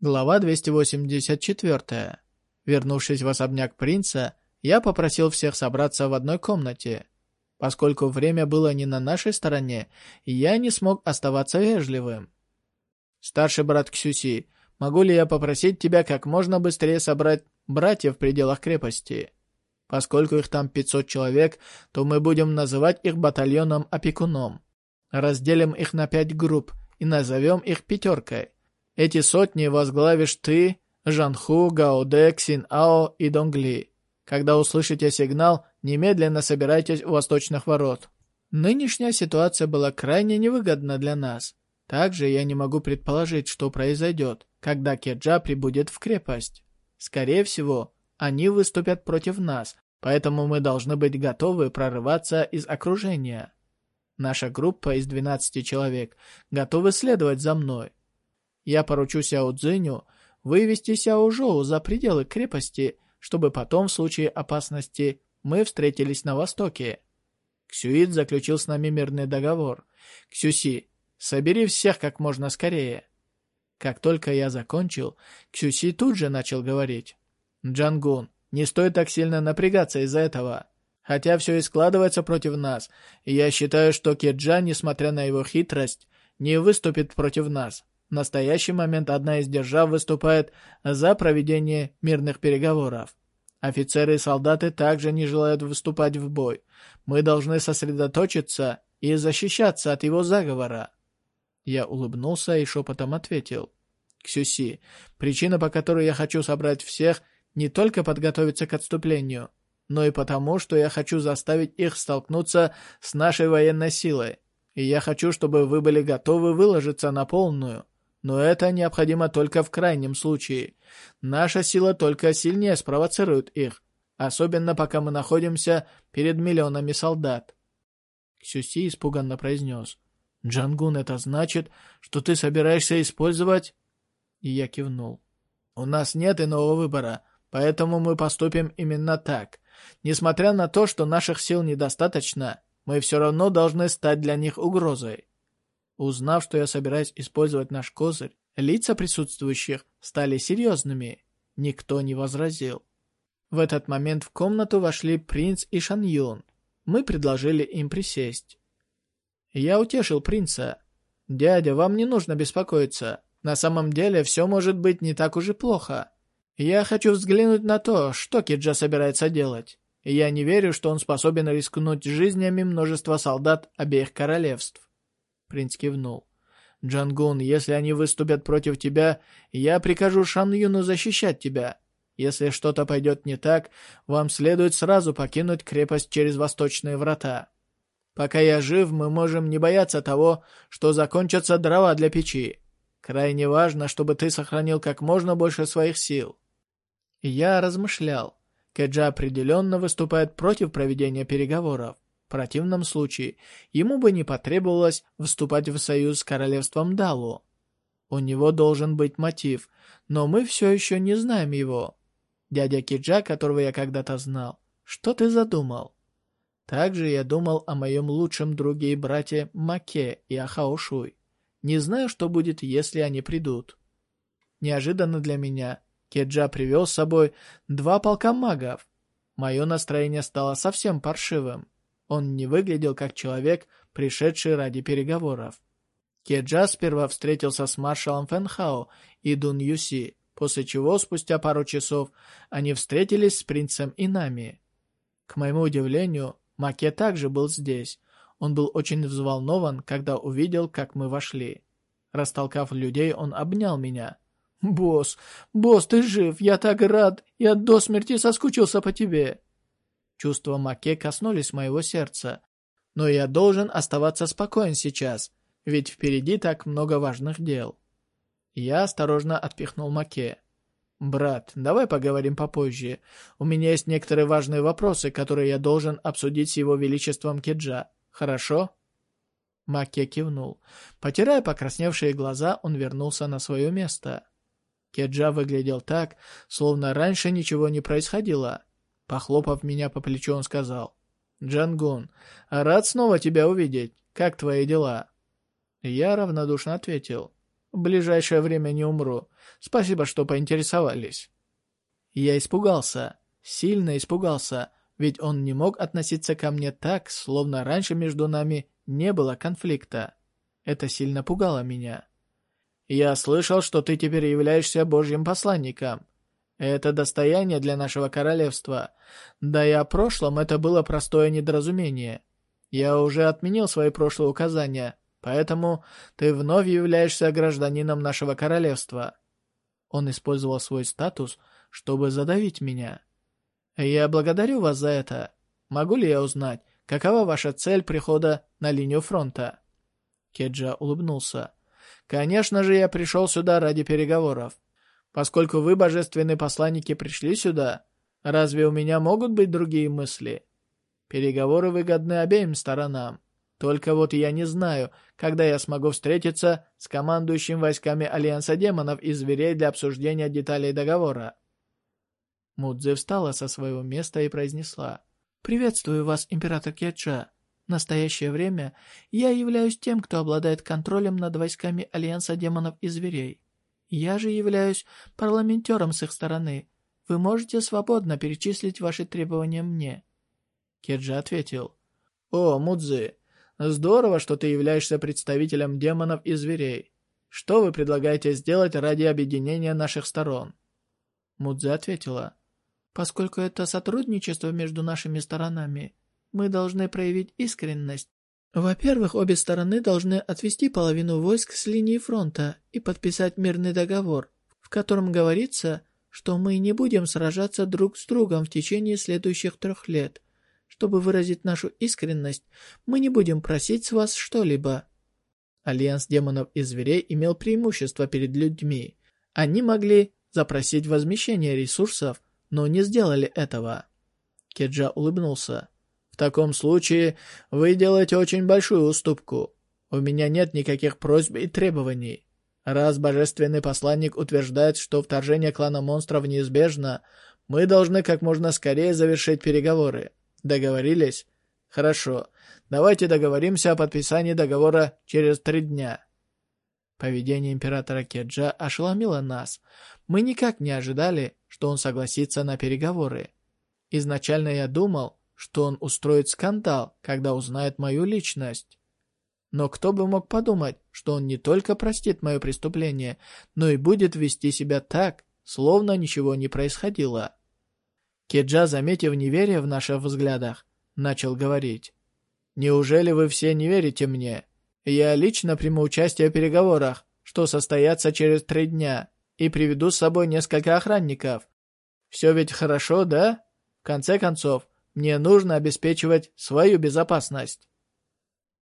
Глава 284. Вернувшись в особняк принца, я попросил всех собраться в одной комнате. Поскольку время было не на нашей стороне, я не смог оставаться вежливым. «Старший брат Ксюси, могу ли я попросить тебя как можно быстрее собрать братьев в пределах крепости? Поскольку их там 500 человек, то мы будем называть их батальоном-опекуном. Разделим их на пять групп и назовем их пятеркой. Эти сотни возглавишь ты, Жанху, Гаоде, Ксин-Ао и Донгли. Когда услышите сигнал, немедленно собирайтесь у восточных ворот. Нынешняя ситуация была крайне невыгодна для нас. Также я не могу предположить, что произойдет, когда Кеджа прибудет в крепость. Скорее всего, они выступят против нас, поэтому мы должны быть готовы прорываться из окружения. Наша группа из 12 человек готовы следовать за мной. Я поручу Сяо Цзиню вывести Сяо Жоу за пределы крепости, чтобы потом, в случае опасности, мы встретились на востоке. Ксюит заключил с нами мирный договор. Ксюси, собери всех как можно скорее. Как только я закончил, Ксюси тут же начал говорить. Джангун, не стоит так сильно напрягаться из-за этого. Хотя все и складывается против нас, я считаю, что Кеджа, несмотря на его хитрость, не выступит против нас. В настоящий момент одна из держав выступает за проведение мирных переговоров. Офицеры и солдаты также не желают выступать в бой. Мы должны сосредоточиться и защищаться от его заговора. Я улыбнулся и шепотом ответил. Ксюси, причина, по которой я хочу собрать всех, не только подготовиться к отступлению, но и потому, что я хочу заставить их столкнуться с нашей военной силой. И я хочу, чтобы вы были готовы выложиться на полную. Но это необходимо только в крайнем случае. Наша сила только сильнее спровоцирует их, особенно пока мы находимся перед миллионами солдат. Ксюси испуганно произнес. «Джангун, это значит, что ты собираешься использовать...» И я кивнул. «У нас нет иного выбора, поэтому мы поступим именно так. Несмотря на то, что наших сил недостаточно, мы все равно должны стать для них угрозой. Узнав, что я собираюсь использовать наш козырь, лица присутствующих стали серьезными. Никто не возразил. В этот момент в комнату вошли принц и Шан Юн. Мы предложили им присесть. Я утешил принца. «Дядя, вам не нужно беспокоиться. На самом деле все может быть не так уж и плохо. Я хочу взглянуть на то, что Киджа собирается делать. Я не верю, что он способен рискнуть жизнями множества солдат обеих королевств. Принц кивнул. «Джангун, если они выступят против тебя, я прикажу Шан Юну защищать тебя. Если что-то пойдет не так, вам следует сразу покинуть крепость через восточные врата. Пока я жив, мы можем не бояться того, что закончатся дрова для печи. Крайне важно, чтобы ты сохранил как можно больше своих сил». Я размышлял. Кеджа определенно выступает против проведения переговоров. В противном случае ему бы не потребовалось вступать в союз с королевством Далу. У него должен быть мотив, но мы все еще не знаем его. Дядя Киджа, которого я когда-то знал, что ты задумал? Также я думал о моем лучшем друге и брате Маке и Ахаошуй. Не знаю, что будет, если они придут. Неожиданно для меня Кеджа привел с собой два полка магов. Мое настроение стало совсем паршивым. Он не выглядел как человек, пришедший ради переговоров. Кеджа сперва встретился с маршалом Фэнхао и Дун Юси, после чего, спустя пару часов, они встретились с принцем Инами. К моему удивлению, Маке также был здесь. Он был очень взволнован, когда увидел, как мы вошли. Растолкав людей, он обнял меня. «Босс, босс, ты жив! Я так рад! Я до смерти соскучился по тебе!» Чувства Маке коснулись моего сердца. Но я должен оставаться спокоен сейчас, ведь впереди так много важных дел. Я осторожно отпихнул Маке. «Брат, давай поговорим попозже. У меня есть некоторые важные вопросы, которые я должен обсудить с его величеством Кеджа. Хорошо?» Маке кивнул. Потирая покрасневшие глаза, он вернулся на свое место. Кеджа выглядел так, словно раньше ничего не происходило. Похлопав меня по плечу, он сказал. «Джангун, рад снова тебя увидеть. Как твои дела?» Я равнодушно ответил. в ближайшее время не умру. Спасибо, что поинтересовались». Я испугался, сильно испугался, ведь он не мог относиться ко мне так, словно раньше между нами не было конфликта. Это сильно пугало меня. «Я слышал, что ты теперь являешься Божьим посланником. Это достояние для нашего королевства. Да и о прошлом это было простое недоразумение. Я уже отменил свои прошлые указания, поэтому ты вновь являешься гражданином нашего королевства». Он использовал свой статус, чтобы задавить меня. «Я благодарю вас за это. Могу ли я узнать, какова ваша цель прихода на линию фронта?» Кеджа улыбнулся. «Конечно же, я пришел сюда ради переговоров. Поскольку вы, божественные посланники, пришли сюда, разве у меня могут быть другие мысли? Переговоры выгодны обеим сторонам. Только вот я не знаю, когда я смогу встретиться с командующим войсками Альянса Демонов и Зверей для обсуждения деталей договора. Мудзе встала со своего места и произнесла. «Приветствую вас, император Кеджа. В настоящее время я являюсь тем, кто обладает контролем над войсками Альянса Демонов и Зверей. Я же являюсь парламентером с их стороны. Вы можете свободно перечислить ваши требования мне». Кеджа ответил. «О, Мудзи, здорово, что ты являешься представителем демонов и зверей. Что вы предлагаете сделать ради объединения наших сторон?» Мудзи ответила. «Поскольку это сотрудничество между нашими сторонами, мы должны проявить искренность во-первых, обе стороны должны отвести половину войск с линии фронта и подписать мирный договор, в котором говорится, что мы не будем сражаться друг с другом в течение следующих трех лет. Чтобы выразить нашу искренность, мы не будем просить с вас что-либо. Альянс демонов и зверей имел преимущество перед людьми. Они могли запросить возмещение ресурсов, но не сделали этого. Кеджа улыбнулся. Таком случае вы делаете очень большую уступку. У меня нет никаких просьб и требований. Раз божественный посланник утверждает, что вторжение клана монстров неизбежно, мы должны как можно скорее завершить переговоры. Договорились? Хорошо. Давайте договоримся о подписании договора через три дня. Поведение императора Кеджа ошеломило нас. Мы никак не ожидали, что он согласится на переговоры. Изначально я думал, что он устроит скандал, когда узнает мою личность. Но кто бы мог подумать, что он не только простит мое преступление, но и будет вести себя так, словно ничего не происходило. Кеджа, заметив неверие в наших взглядах, начал говорить. «Неужели вы все не верите мне? Я лично приму участие в переговорах, что состоятся через три дня, и приведу с собой несколько охранников. Все ведь хорошо, да? В конце концов, мне нужно обеспечивать свою безопасность.